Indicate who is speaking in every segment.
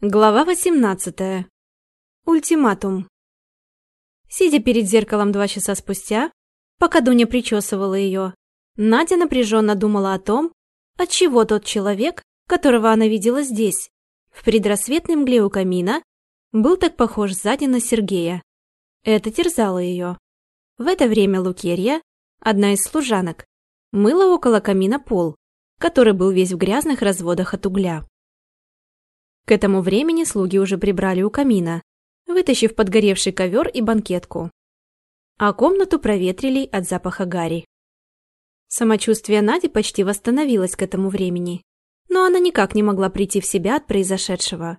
Speaker 1: Глава 18. Ультиматум. Сидя перед зеркалом два часа спустя, пока Дуня причесывала ее, Надя напряженно думала о том, отчего тот человек, которого она видела здесь, в предрассветной мгле у камина, был так похож сзади на Сергея. Это терзало ее. В это время Лукерья, одна из служанок, мыла около камина пол, который был весь в грязных разводах от угля. К этому времени слуги уже прибрали у камина, вытащив подгоревший ковер и банкетку. А комнату проветрили от запаха гари. Самочувствие Нади почти восстановилось к этому времени, но она никак не могла прийти в себя от произошедшего.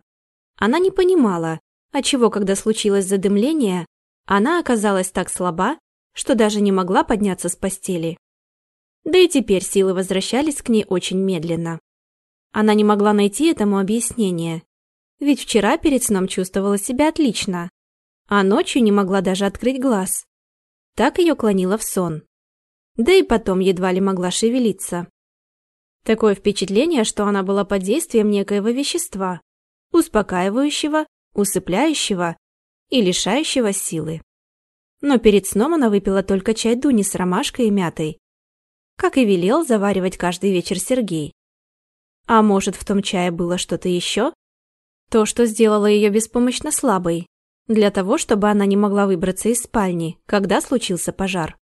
Speaker 1: Она не понимала, отчего, когда случилось задымление, она оказалась так слаба, что даже не могла подняться с постели. Да и теперь силы возвращались к ней очень медленно. Она не могла найти этому объяснение. Ведь вчера перед сном чувствовала себя отлично, а ночью не могла даже открыть глаз. Так ее клонило в сон. Да и потом едва ли могла шевелиться. Такое впечатление, что она была под действием некоего вещества, успокаивающего, усыпляющего и лишающего силы. Но перед сном она выпила только чай Дуни с ромашкой и мятой, как и велел заваривать каждый вечер Сергей. А может, в том чае было что-то еще? То, что сделало ее беспомощно слабой, для того, чтобы она не могла выбраться из спальни, когда случился пожар.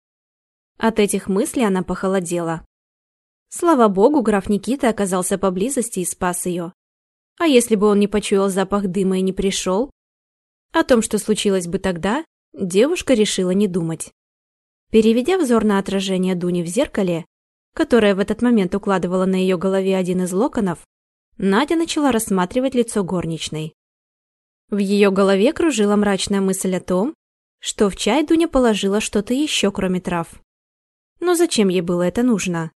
Speaker 1: От этих мыслей она похолодела. Слава богу, граф Никита оказался поблизости и спас ее. А если бы он не почуял запах дыма и не пришел? О том, что случилось бы тогда, девушка решила не думать. Переведя взор на отражение Дуни в зеркале, которая в этот момент укладывала на ее голове один из локонов, Надя начала рассматривать лицо горничной. В ее голове кружила мрачная мысль о том, что в чай Дуня положила что-то еще, кроме трав. Но зачем ей было это нужно?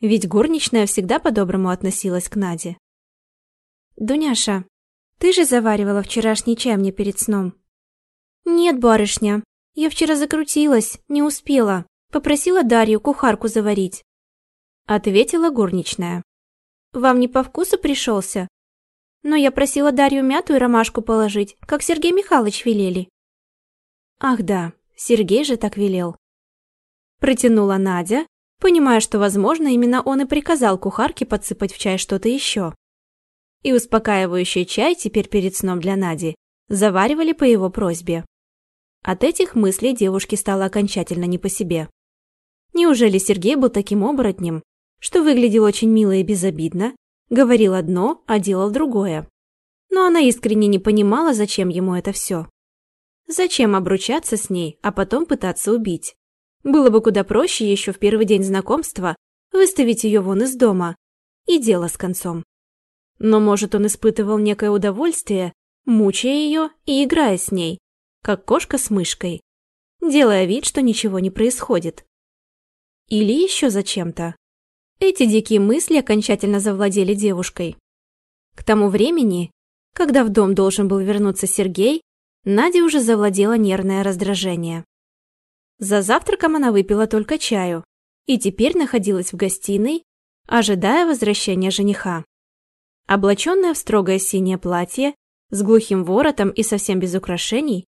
Speaker 1: Ведь горничная всегда по-доброму относилась к Наде. «Дуняша, ты же заваривала вчерашний чай мне перед сном?» «Нет, барышня, я вчера закрутилась, не успела. Попросила Дарью кухарку заварить. Ответила горничная. Вам не по вкусу пришелся? Но я просила Дарью мяту и ромашку положить, как Сергей Михайлович велели. Ах да, Сергей же так велел. Протянула Надя, понимая, что, возможно, именно он и приказал кухарке подсыпать в чай что-то еще. И успокаивающий чай теперь перед сном для Нади заваривали по его просьбе. От этих мыслей девушке стало окончательно не по себе. Неужели Сергей был таким оборотнем, что выглядел очень мило и безобидно, говорил одно, а делал другое. Но она искренне не понимала, зачем ему это все. Зачем обручаться с ней, а потом пытаться убить? Было бы куда проще еще в первый день знакомства выставить ее вон из дома. И дело с концом. Но, может, он испытывал некое удовольствие, мучая ее и играя с ней, как кошка с мышкой, делая вид, что ничего не происходит. Или еще зачем-то. Эти дикие мысли окончательно завладели девушкой. К тому времени, когда в дом должен был вернуться Сергей, Надя уже завладела нервное раздражение. За завтраком она выпила только чаю и теперь находилась в гостиной, ожидая возвращения жениха. Облаченная в строгое синее платье, с глухим воротом и совсем без украшений,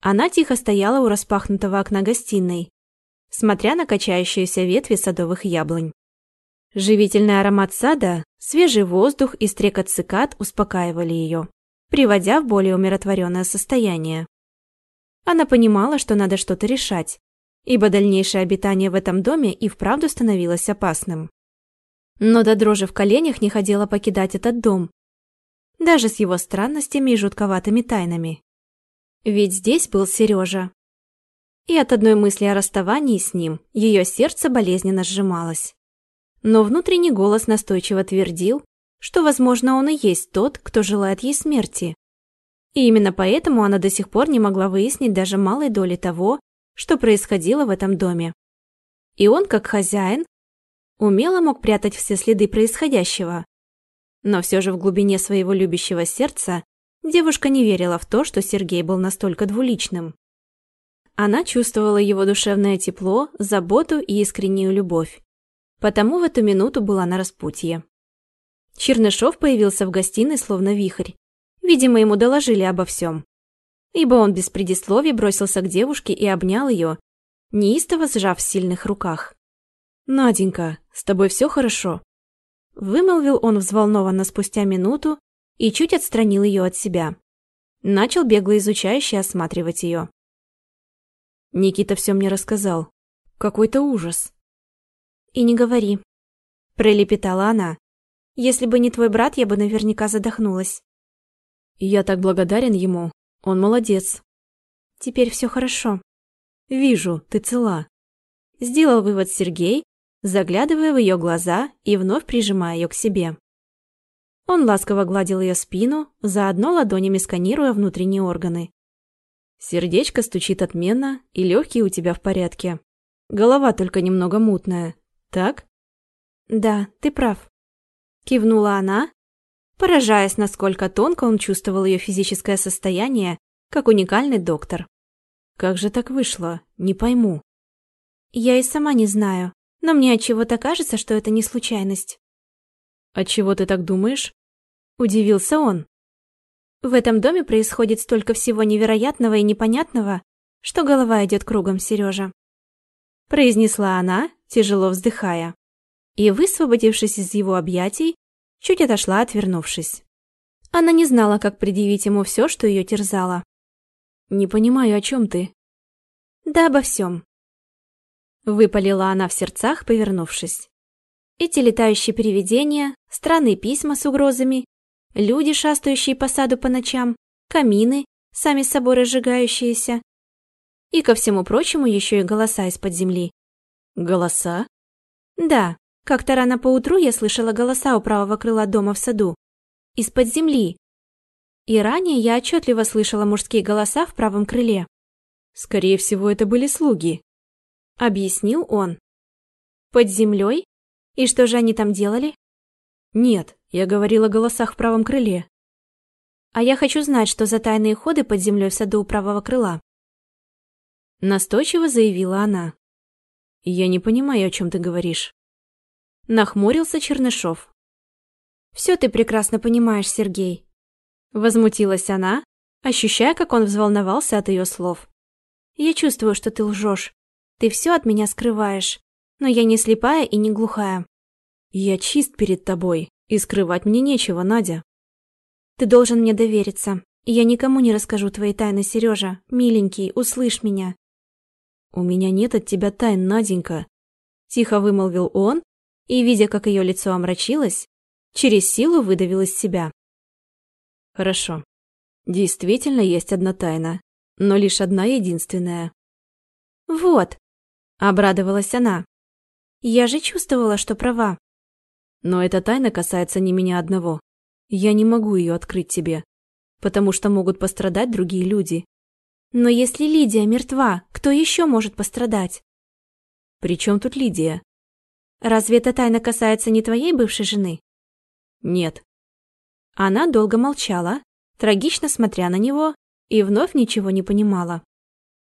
Speaker 1: она тихо стояла у распахнутого окна гостиной, смотря на качающиеся ветви садовых яблонь. Живительный аромат сада, свежий воздух и стрекот цикад успокаивали ее, приводя в более умиротворенное состояние. Она понимала, что надо что-то решать, ибо дальнейшее обитание в этом доме и вправду становилось опасным. Но до дрожи в коленях не хотела покидать этот дом, даже с его странностями и жутковатыми тайнами. Ведь здесь был Сережа. И от одной мысли о расставании с ним ее сердце болезненно сжималось но внутренний голос настойчиво твердил, что, возможно, он и есть тот, кто желает ей смерти. И именно поэтому она до сих пор не могла выяснить даже малой доли того, что происходило в этом доме. И он, как хозяин, умело мог прятать все следы происходящего. Но все же в глубине своего любящего сердца девушка не верила в то, что Сергей был настолько двуличным. Она чувствовала его душевное тепло, заботу и искреннюю любовь потому в эту минуту была на распутье. Чернышов появился в гостиной словно вихрь. Видимо, ему доложили обо всем. Ибо он без предисловий бросился к девушке и обнял ее, неистово сжав в сильных руках.
Speaker 2: «Наденька, с тобой все хорошо?»
Speaker 1: Вымолвил он взволнованно спустя минуту и чуть отстранил ее от себя. Начал бегло изучающе осматривать ее.
Speaker 2: Никита все мне рассказал. Какой-то ужас.
Speaker 1: «И не говори», — пролепетала она. «Если бы не твой брат, я бы наверняка задохнулась».
Speaker 2: «Я так благодарен ему. Он молодец».
Speaker 1: «Теперь все хорошо».
Speaker 2: «Вижу, ты цела».
Speaker 1: Сделал вывод Сергей, заглядывая в ее глаза и вновь прижимая ее к себе. Он ласково гладил ее спину, заодно ладонями сканируя внутренние органы.
Speaker 2: Сердечко стучит отменно, и легкие у тебя в порядке. Голова только немного мутная, так?
Speaker 1: Да, ты прав. Кивнула она, поражаясь, насколько тонко он чувствовал ее физическое состояние, как уникальный доктор.
Speaker 2: Как же так вышло? Не пойму.
Speaker 1: Я и сама не знаю, но мне от чего-то кажется, что это не случайность.
Speaker 2: От чего ты так думаешь?
Speaker 1: Удивился он. В этом доме происходит столько всего невероятного и непонятного, что голова идет кругом, Сережа. Произнесла она, тяжело вздыхая. И, высвободившись из его объятий, чуть отошла, отвернувшись. Она не знала, как предъявить ему все, что ее терзало.
Speaker 2: «Не понимаю, о чем ты?»
Speaker 1: «Да обо всем. Выпалила она в сердцах, повернувшись. Эти летающие привидения, странные письма с угрозами люди, шастающие по саду по ночам, камины, сами с собой разжигающиеся. И ко всему прочему еще и голоса из-под земли.
Speaker 2: Голоса?
Speaker 1: Да, как-то рано поутру я слышала голоса у правого крыла дома в саду. Из-под земли. И ранее я отчетливо слышала мужские голоса в правом крыле.
Speaker 2: Скорее всего, это были слуги.
Speaker 1: Объяснил он. Под землей? И что же они там делали?
Speaker 2: Нет, я говорил о голосах в правом крыле.
Speaker 1: А я хочу знать, что за тайные ходы под землей в саду у правого крыла. Настойчиво заявила она.
Speaker 2: Я не понимаю, о чем ты говоришь.
Speaker 1: Нахмурился Чернышов. Все ты прекрасно понимаешь, Сергей. Возмутилась она, ощущая, как он взволновался от ее слов. Я чувствую, что ты лжешь. Ты все от меня скрываешь. Но я не слепая и не глухая.
Speaker 2: Я чист перед тобой, и скрывать мне нечего, Надя.
Speaker 1: Ты должен мне довериться. Я никому не расскажу твои тайны, Сережа. Миленький, услышь меня.
Speaker 2: У меня нет от тебя тайн, Наденька. Тихо вымолвил он, и, видя, как ее лицо омрачилось, через силу выдавил из себя. Хорошо. Действительно есть одна тайна, но лишь одна единственная.
Speaker 1: Вот, обрадовалась она. Я же чувствовала, что права.
Speaker 2: Но эта тайна касается не меня одного. Я не могу ее открыть тебе, потому что могут пострадать другие люди.
Speaker 1: Но если Лидия мертва, кто еще может пострадать?
Speaker 2: При чем тут Лидия?
Speaker 1: Разве эта тайна касается не твоей бывшей жены?
Speaker 2: Нет.
Speaker 1: Она долго молчала, трагично смотря на него, и вновь ничего не понимала.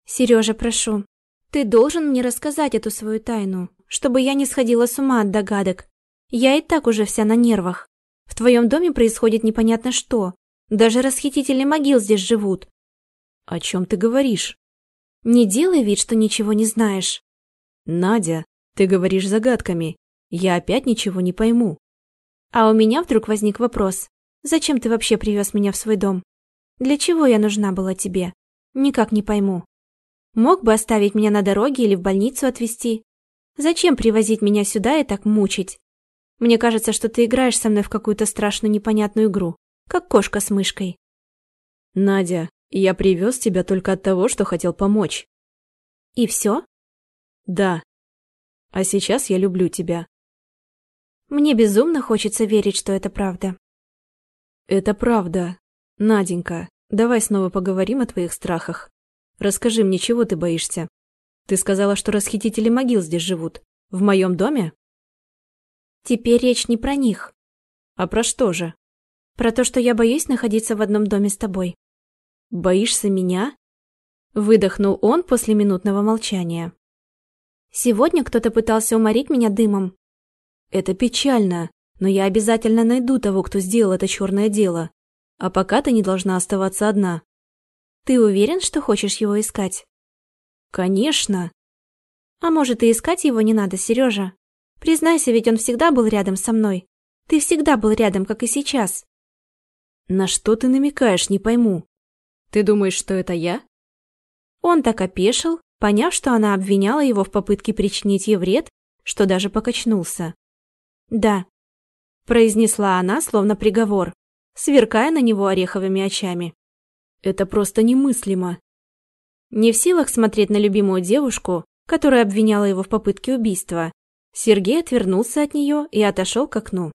Speaker 1: Сережа, прошу, ты должен мне рассказать эту свою тайну, чтобы я не сходила с ума от догадок я и так уже вся на нервах. В твоем доме происходит непонятно что. Даже расхитители могил здесь живут.
Speaker 2: О чем ты говоришь?
Speaker 1: Не делай вид, что ничего не знаешь.
Speaker 2: Надя, ты говоришь загадками. Я опять ничего не пойму.
Speaker 1: А у меня вдруг возник вопрос. Зачем ты вообще привез меня в свой дом? Для чего я нужна была тебе? Никак не пойму. Мог бы оставить меня на дороге или в больницу отвезти. Зачем привозить меня сюда и так мучить? Мне кажется, что ты играешь со мной в какую-то страшную непонятную игру, как кошка с мышкой.
Speaker 2: Надя, я привез тебя только от того, что хотел помочь.
Speaker 1: И все?
Speaker 2: Да. А сейчас я люблю тебя.
Speaker 1: Мне безумно хочется верить, что это правда.
Speaker 2: Это правда. Наденька, давай снова поговорим о твоих страхах. Расскажи мне, чего ты боишься? Ты сказала, что расхитители могил здесь живут. В моем доме?
Speaker 1: Теперь речь не про них.
Speaker 2: А про что же?
Speaker 1: Про то, что я боюсь находиться в одном доме с тобой.
Speaker 2: Боишься меня?
Speaker 1: Выдохнул он после минутного молчания. Сегодня кто-то пытался уморить меня дымом.
Speaker 2: Это печально, но я обязательно найду того, кто сделал это черное дело. А пока ты не должна оставаться одна.
Speaker 1: Ты уверен, что хочешь его искать?
Speaker 2: Конечно.
Speaker 1: А может, и искать его не надо, Сережа? Признайся, ведь он всегда был рядом со мной. Ты всегда был рядом, как и сейчас.
Speaker 2: На что ты намекаешь, не пойму. Ты думаешь, что это я?
Speaker 1: Он так опешил, поняв, что она обвиняла его в попытке причинить ей вред, что даже покачнулся. «Да», – произнесла она, словно приговор, сверкая на него ореховыми очами.
Speaker 2: «Это просто немыслимо».
Speaker 1: Не в силах смотреть на любимую девушку, которая обвиняла его в попытке убийства, Сергей отвернулся от нее и отошел к окну.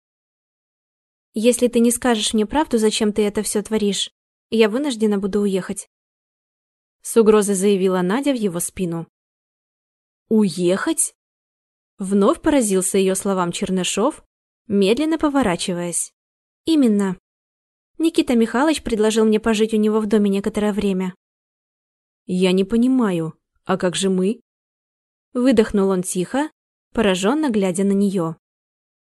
Speaker 1: «Если ты не скажешь мне правду, зачем ты это все творишь, я вынуждена буду уехать», – с угрозой заявила Надя в его спину.
Speaker 2: «Уехать?»
Speaker 1: Вновь поразился ее словам Чернышов, медленно поворачиваясь. «Именно. Никита Михайлович предложил мне пожить у него в доме некоторое время».
Speaker 2: «Я не понимаю. А как же мы?»
Speaker 1: Выдохнул он тихо, пораженно глядя на нее.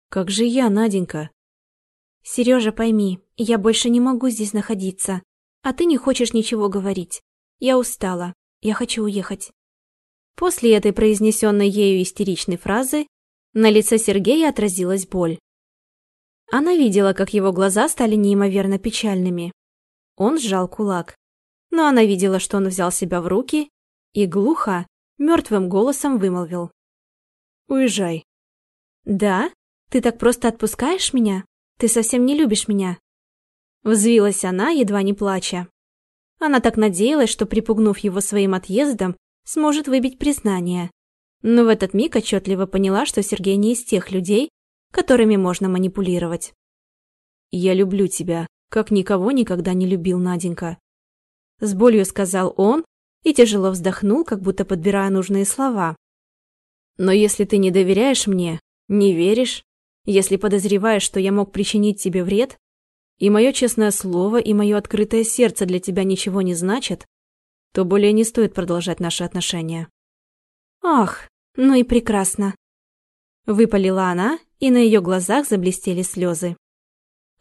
Speaker 2: «Как же я, Наденька?»
Speaker 1: «Сережа, пойми, я больше не могу здесь находиться, а ты не хочешь ничего говорить. Я устала, я хочу уехать». После этой произнесенной ею истеричной фразы на лице Сергея отразилась боль. Она видела, как его глаза стали неимоверно печальными. Он сжал кулак. Но она видела, что он взял себя в руки и глухо, мертвым голосом вымолвил.
Speaker 2: «Уезжай».
Speaker 1: «Да? Ты так просто отпускаешь меня? Ты совсем не любишь меня?» Взвилась она, едва не плача. Она так надеялась, что, припугнув его своим отъездом, сможет выбить признание. Но в этот миг отчетливо поняла, что Сергей не из тех людей, которыми можно манипулировать.
Speaker 2: «Я люблю тебя, как никого никогда не любил Наденька»,
Speaker 1: с болью сказал он и тяжело вздохнул, как будто подбирая нужные слова.
Speaker 2: «Но если ты не доверяешь мне, не веришь, если подозреваешь, что я мог причинить тебе вред, и мое честное слово, и мое открытое сердце для тебя ничего не значат, то более не стоит продолжать наши отношения.
Speaker 1: Ах, ну и прекрасно. Выпалила она, и на ее глазах заблестели слезы.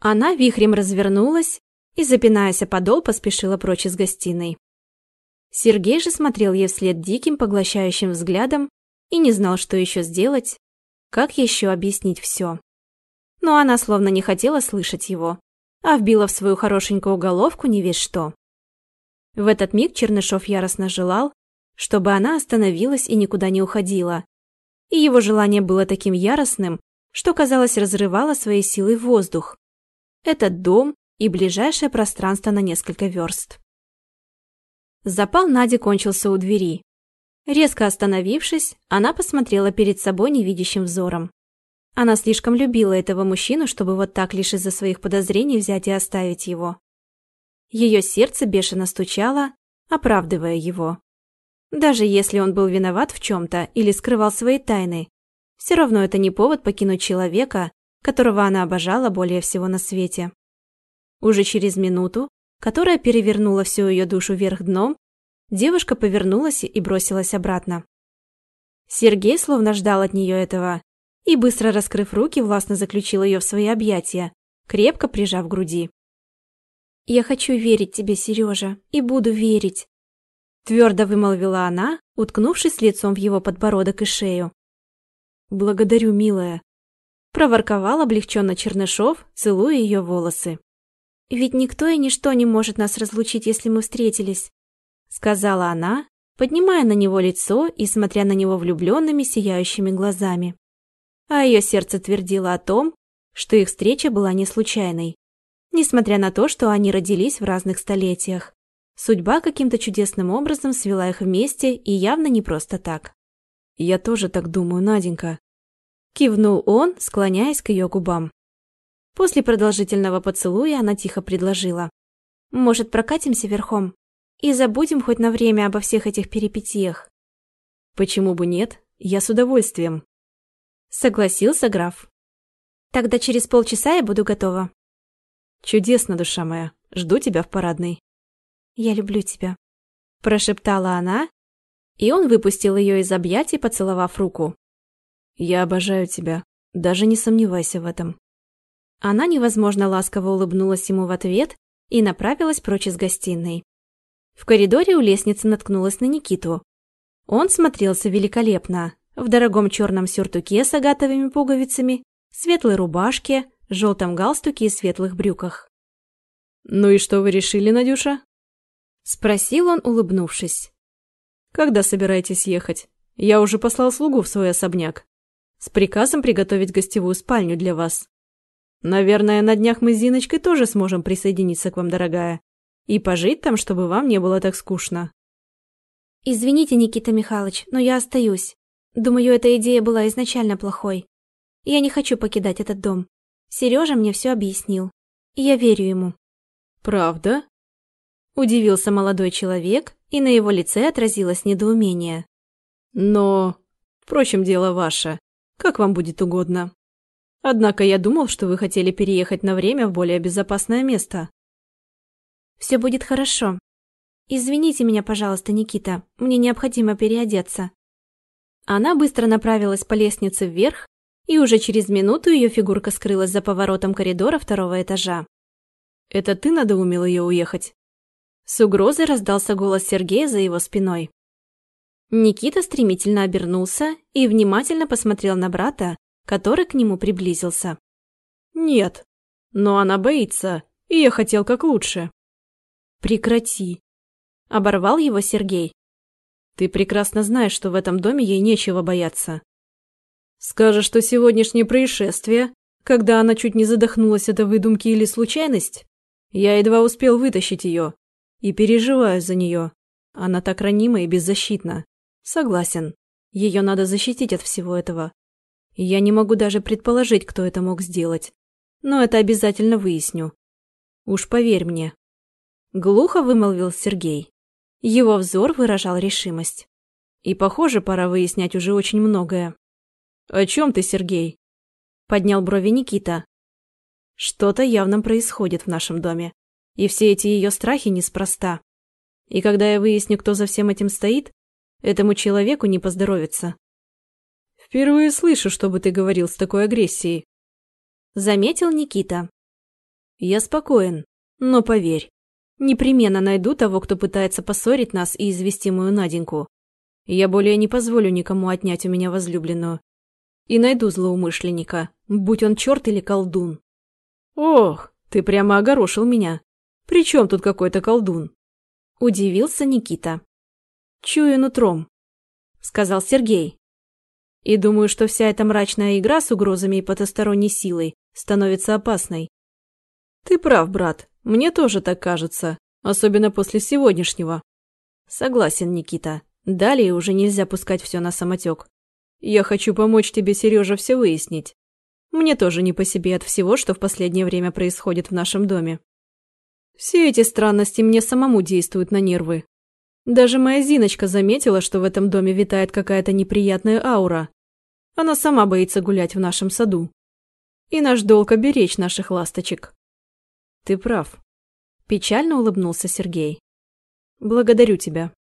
Speaker 1: Она вихрем развернулась и, запинаясь о подол, поспешила прочь из гостиной. Сергей же смотрел ей вслед диким, поглощающим взглядом и не знал, что еще сделать, как еще объяснить все. Но она словно не хотела слышать его, а вбила в свою хорошенькую головку не весь что. В этот миг Чернышов яростно желал, чтобы она остановилась и никуда не уходила. И его желание было таким яростным, что, казалось, разрывало своей силой воздух. Этот дом и ближайшее пространство на несколько верст. Запал Нади кончился у двери. Резко остановившись, она посмотрела перед собой невидящим взором. Она слишком любила этого мужчину, чтобы вот так лишь из-за своих подозрений взять и оставить его. Ее сердце бешено стучало, оправдывая его. Даже если он был виноват в чем-то или скрывал свои тайны, все равно это не повод покинуть человека, которого она обожала более всего на свете. Уже через минуту, которая перевернула всю ее душу вверх дном, девушка повернулась и бросилась обратно. Сергей словно ждал от нее этого и, быстро раскрыв руки, властно заключил ее в свои объятия, крепко прижав к груди. «Я хочу верить тебе, Сережа, и буду верить», твердо вымолвила она, уткнувшись лицом в его подбородок и шею.
Speaker 2: «Благодарю, милая»,
Speaker 1: проворковал облегченно Чернышов, целуя ее волосы. «Ведь никто и ничто не может нас разлучить, если мы встретились», сказала она, поднимая на него лицо и смотря на него влюбленными сияющими глазами. А ее сердце твердило о том, что их встреча была не случайной несмотря на то, что они родились в разных столетиях. Судьба каким-то чудесным образом свела их вместе и явно не просто так.
Speaker 2: «Я тоже так думаю, Наденька», –
Speaker 1: кивнул он, склоняясь к ее губам. После продолжительного поцелуя она тихо предложила. «Может, прокатимся верхом? И забудем хоть на время обо всех этих перипетиях?»
Speaker 2: «Почему бы нет? Я с удовольствием», – согласился граф.
Speaker 1: «Тогда через полчаса я буду готова».
Speaker 2: Чудесно, душа моя. Жду тебя в парадной.
Speaker 1: Я люблю тебя, прошептала она, и он выпустил ее из объятий, поцеловав руку.
Speaker 2: Я обожаю тебя. Даже не сомневайся в этом.
Speaker 1: Она невозможно ласково улыбнулась ему в ответ и направилась прочь из гостиной. В коридоре у лестницы наткнулась на Никиту. Он смотрелся великолепно, в дорогом черном сюртуке с агатовыми пуговицами, светлой рубашке, желтом галстуке и светлых брюках.
Speaker 2: «Ну и что вы решили, Надюша?»
Speaker 1: Спросил он, улыбнувшись.
Speaker 2: «Когда собираетесь ехать? Я уже послал слугу в свой особняк. С приказом приготовить гостевую спальню для вас. Наверное, на днях мы с Зиночкой тоже сможем присоединиться к вам, дорогая. И пожить там, чтобы вам не было так скучно».
Speaker 1: «Извините, Никита Михайлович, но я остаюсь. Думаю, эта идея была изначально плохой. Я не хочу покидать этот дом. Сережа мне все объяснил. И я верю ему».
Speaker 2: «Правда?»
Speaker 1: Удивился молодой человек, и на его лице отразилось недоумение.
Speaker 2: «Но... Впрочем, дело ваше. Как вам будет угодно. Однако я думал, что вы хотели переехать на время в более безопасное место».
Speaker 1: «Все будет хорошо. Извините меня, пожалуйста, Никита. Мне необходимо переодеться». Она быстро направилась по лестнице вверх, и уже через минуту ее фигурка скрылась за поворотом коридора второго этажа.
Speaker 2: «Это ты надоумил ее уехать?»
Speaker 1: С угрозой раздался голос Сергея за его спиной. Никита стремительно обернулся и внимательно посмотрел на брата, который к нему приблизился.
Speaker 2: «Нет, но она боится, и я хотел как лучше».
Speaker 1: «Прекрати!» – оборвал его Сергей.
Speaker 2: «Ты прекрасно знаешь, что в этом доме ей нечего бояться. Скажешь, что сегодняшнее происшествие, когда она чуть не задохнулась, это выдумки или случайность? Я едва успел вытащить ее. И переживаю за нее. Она так ранима и беззащитна. Согласен. Ее надо защитить от всего этого. Я не могу даже предположить, кто это мог сделать. Но это обязательно выясню. Уж поверь мне.
Speaker 1: Глухо вымолвил Сергей. Его взор выражал решимость.
Speaker 2: И, похоже, пора выяснять уже очень многое. «О чем ты, Сергей?» Поднял брови Никита. Что-то явно происходит в нашем доме. И все эти ее страхи неспроста. И когда я выясню, кто за всем этим стоит, этому человеку не поздоровится. Впервые слышу, чтобы ты говорил с такой агрессией.
Speaker 1: Заметил Никита.
Speaker 2: Я спокоен, но поверь, непременно найду того, кто пытается поссорить нас и извести мою Наденьку. Я более не позволю никому отнять у меня возлюбленную. И найду злоумышленника, будь он черт или колдун. Ох, ты прямо огорошил меня. При чем тут какой-то колдун?
Speaker 1: Удивился Никита.
Speaker 2: Чую нутром, сказал Сергей. И думаю, что вся эта мрачная игра с угрозами и потусторонней силой становится опасной. Ты прав, брат, мне тоже так кажется, особенно после сегодняшнего. Согласен, Никита. Далее уже нельзя пускать все на самотек. Я хочу помочь тебе, Сережа, все выяснить. Мне тоже не по себе от всего, что в последнее время происходит в нашем доме. Все эти странности мне самому действуют на нервы. Даже моя Зиночка заметила, что в этом доме витает какая-то неприятная аура. Она сама боится гулять в нашем саду. И наш долг оберечь наших ласточек. Ты прав. Печально улыбнулся Сергей. Благодарю тебя.